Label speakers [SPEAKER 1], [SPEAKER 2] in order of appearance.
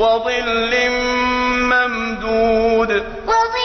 [SPEAKER 1] وظل ممدود.
[SPEAKER 2] وظل